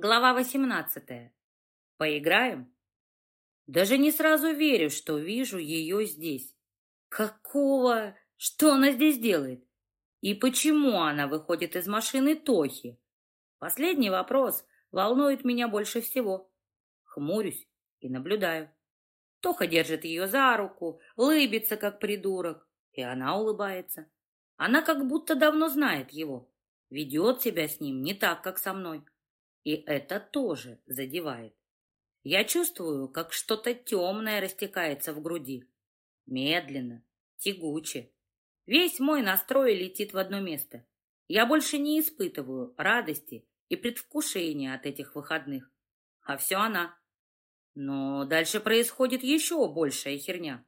Глава 18. Поиграем? Даже не сразу верю, что вижу ее здесь. Какого? Что она здесь делает? И почему она выходит из машины Тохи? Последний вопрос волнует меня больше всего. Хмурюсь и наблюдаю. Тоха держит ее за руку, лыбится, как придурок, и она улыбается. Она как будто давно знает его, ведет себя с ним не так, как со мной. И это тоже задевает. Я чувствую, как что-то темное растекается в груди. Медленно, тягуче. Весь мой настрой летит в одно место. Я больше не испытываю радости и предвкушения от этих выходных. А все она. Но дальше происходит еще большая херня.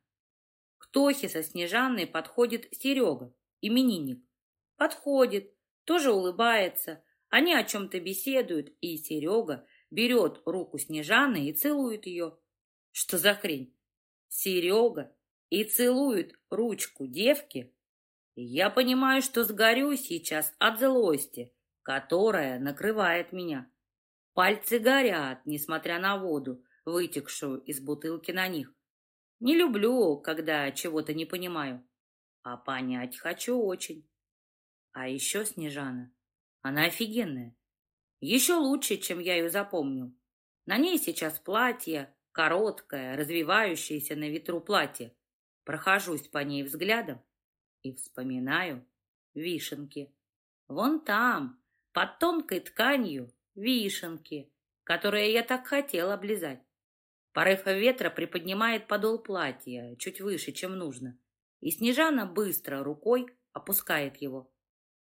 К Тохе со Снежанной подходит Серега, именинник. Подходит, тоже улыбается. Они о чем-то беседуют, и Серега берет руку Снежаны и целует ее. Что за хрень? Серега и целует ручку девки. я понимаю, что сгорю сейчас от злости, которая накрывает меня. Пальцы горят, несмотря на воду, вытекшую из бутылки на них. Не люблю, когда чего-то не понимаю, а понять хочу очень. А еще Снежана. Она офигенная. Еще лучше, чем я ее запомнил. На ней сейчас платье, короткое, развивающееся на ветру платье. Прохожусь по ней взглядом и вспоминаю вишенки. Вон там, под тонкой тканью, вишенки, которые я так хотел облизать. Порыв ветра приподнимает подол платья чуть выше, чем нужно, и Снежана быстро рукой опускает его.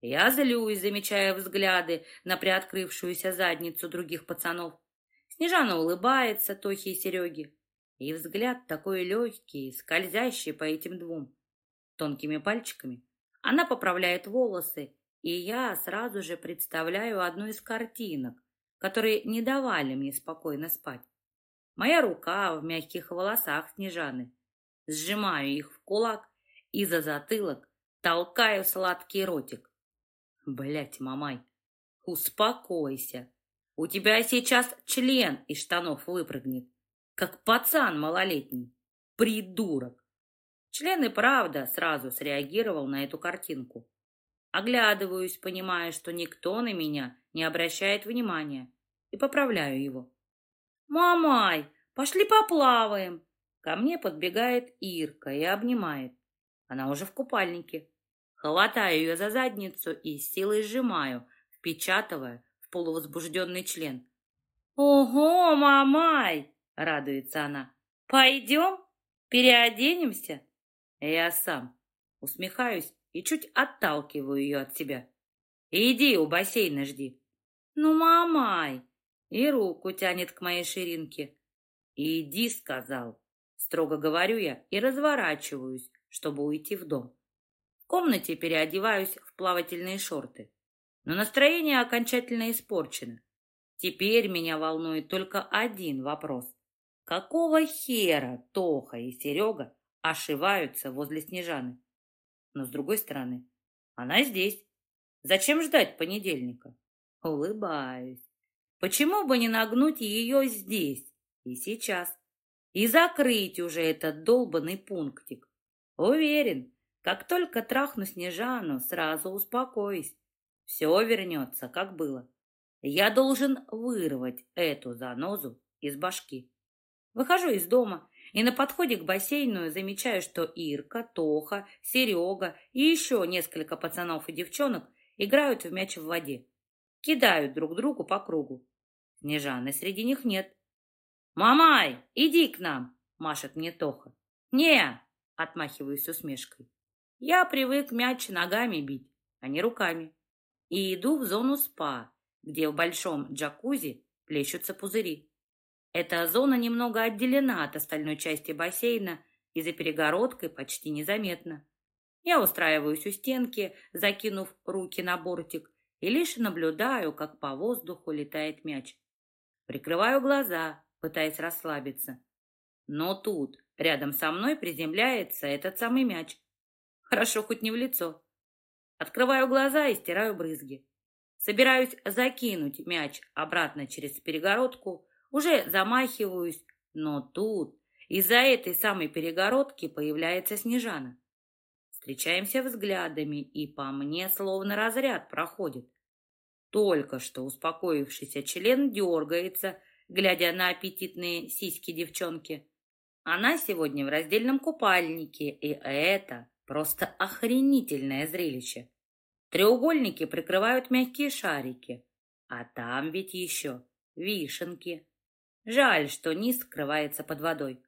Я злюсь, замечая взгляды на приоткрывшуюся задницу других пацанов. Снежана улыбается Тохе и Сереге. И взгляд такой легкий, скользящий по этим двум. Тонкими пальчиками она поправляет волосы, и я сразу же представляю одну из картинок, которые не давали мне спокойно спать. Моя рука в мягких волосах Снежаны. Сжимаю их в кулак и за затылок толкаю сладкий ротик. Блять, мамай, успокойся. У тебя сейчас член из штанов выпрыгнет, как пацан малолетний. Придурок. Член и правда сразу среагировал на эту картинку. Оглядываюсь, понимая, что никто на меня не обращает внимания, и поправляю его. «Мамай, пошли поплаваем!» Ко мне подбегает Ирка и обнимает. Она уже в купальнике. Хватаю ее за задницу и силой сжимаю, впечатывая в полувозбужденный член. «Ого, мамай!» — радуется она. «Пойдем? Переоденемся?» Я сам усмехаюсь и чуть отталкиваю ее от себя. «Иди у бассейна жди». «Ну, мамай!» И руку тянет к моей ширинке. «Иди», — сказал. Строго говорю я и разворачиваюсь, чтобы уйти в дом. В комнате переодеваюсь в плавательные шорты. Но настроение окончательно испорчено. Теперь меня волнует только один вопрос. Какого хера Тоха и Серега ошиваются возле Снежаны? Но с другой стороны, она здесь. Зачем ждать понедельника? Улыбаюсь. Почему бы не нагнуть ее здесь и сейчас? И закрыть уже этот долбанный пунктик? Уверен, как только трахну Снежану, сразу успокоюсь. Все вернется, как было. Я должен вырвать эту занозу из башки. Выхожу из дома и на подходе к бассейну замечаю, что Ирка, Тоха, Серега и еще несколько пацанов и девчонок играют в мяч в воде. Кидают друг другу по кругу. Снежаны среди них нет. «Мамай, иди к нам!» — машет мне Тоха. «Не!» — отмахиваюсь усмешкой. Я привык мяч ногами бить, а не руками. И иду в зону спа, где в большом джакузи плещутся пузыри. Эта зона немного отделена от остальной части бассейна и за перегородкой почти незаметна. Я устраиваюсь у стенки, закинув руки на бортик, и лишь наблюдаю, как по воздуху летает мяч. Прикрываю глаза, пытаясь расслабиться. Но тут, рядом со мной, приземляется этот самый мяч. Хорошо, хоть не в лицо. Открываю глаза и стираю брызги. Собираюсь закинуть мяч обратно через перегородку, уже замахиваюсь, но тут из-за этой самой перегородки появляется Снежана. Встречаемся взглядами, и по мне словно разряд проходит. Только что успокоившийся член дергается, глядя на аппетитные сиськи девчонки. Она сегодня в раздельном купальнике, и это просто охренительное зрелище. Треугольники прикрывают мягкие шарики, а там ведь еще вишенки. Жаль, что низ скрывается под водой.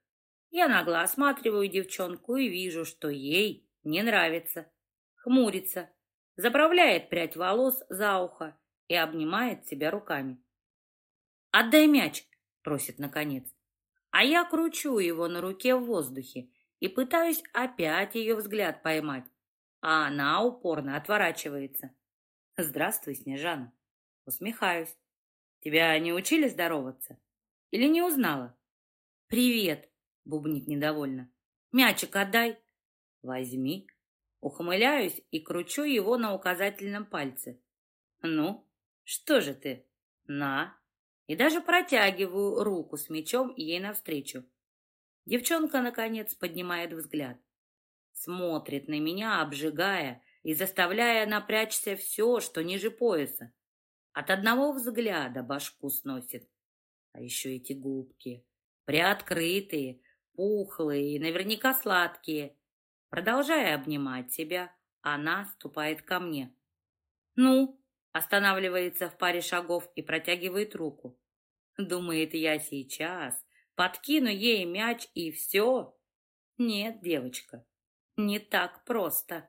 Я нагло осматриваю девчонку и вижу, что ей не нравится. Хмурится, заправляет прядь волос за ухо и обнимает себя руками. «Отдай мяч!» — просит наконец. А я кручу его на руке в воздухе и пытаюсь опять ее взгляд поймать, а она упорно отворачивается. «Здравствуй, Снежана!» Усмехаюсь. «Тебя не учили здороваться? Или не узнала?» «Привет!» — бубнит недовольно. «Мячик отдай!» «Возьми!» Ухмыляюсь и кручу его на указательном пальце. «Ну, что же ты? На!» и даже протягиваю руку с мечом ей навстречу. Девчонка, наконец, поднимает взгляд. Смотрит на меня, обжигая и заставляя напрячься все, что ниже пояса. От одного взгляда башку сносит. А еще эти губки. Приоткрытые, пухлые и наверняка сладкие. Продолжая обнимать себя, она ступает ко мне. «Ну?» Останавливается в паре шагов и протягивает руку. Думает, я сейчас подкину ей мяч и все. Нет, девочка, не так просто.